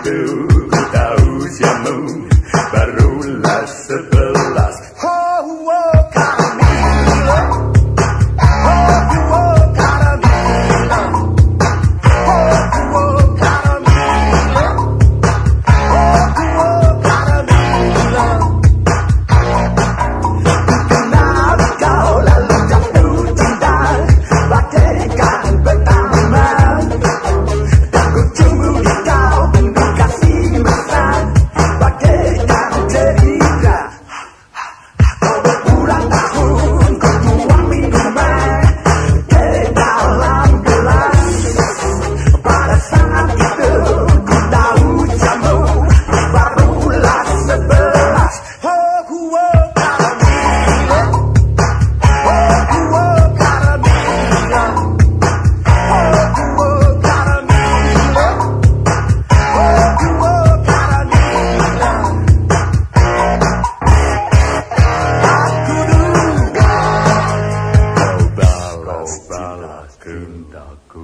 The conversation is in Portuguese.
saat itu ku tahu siamu barulah sebelas balas cintaku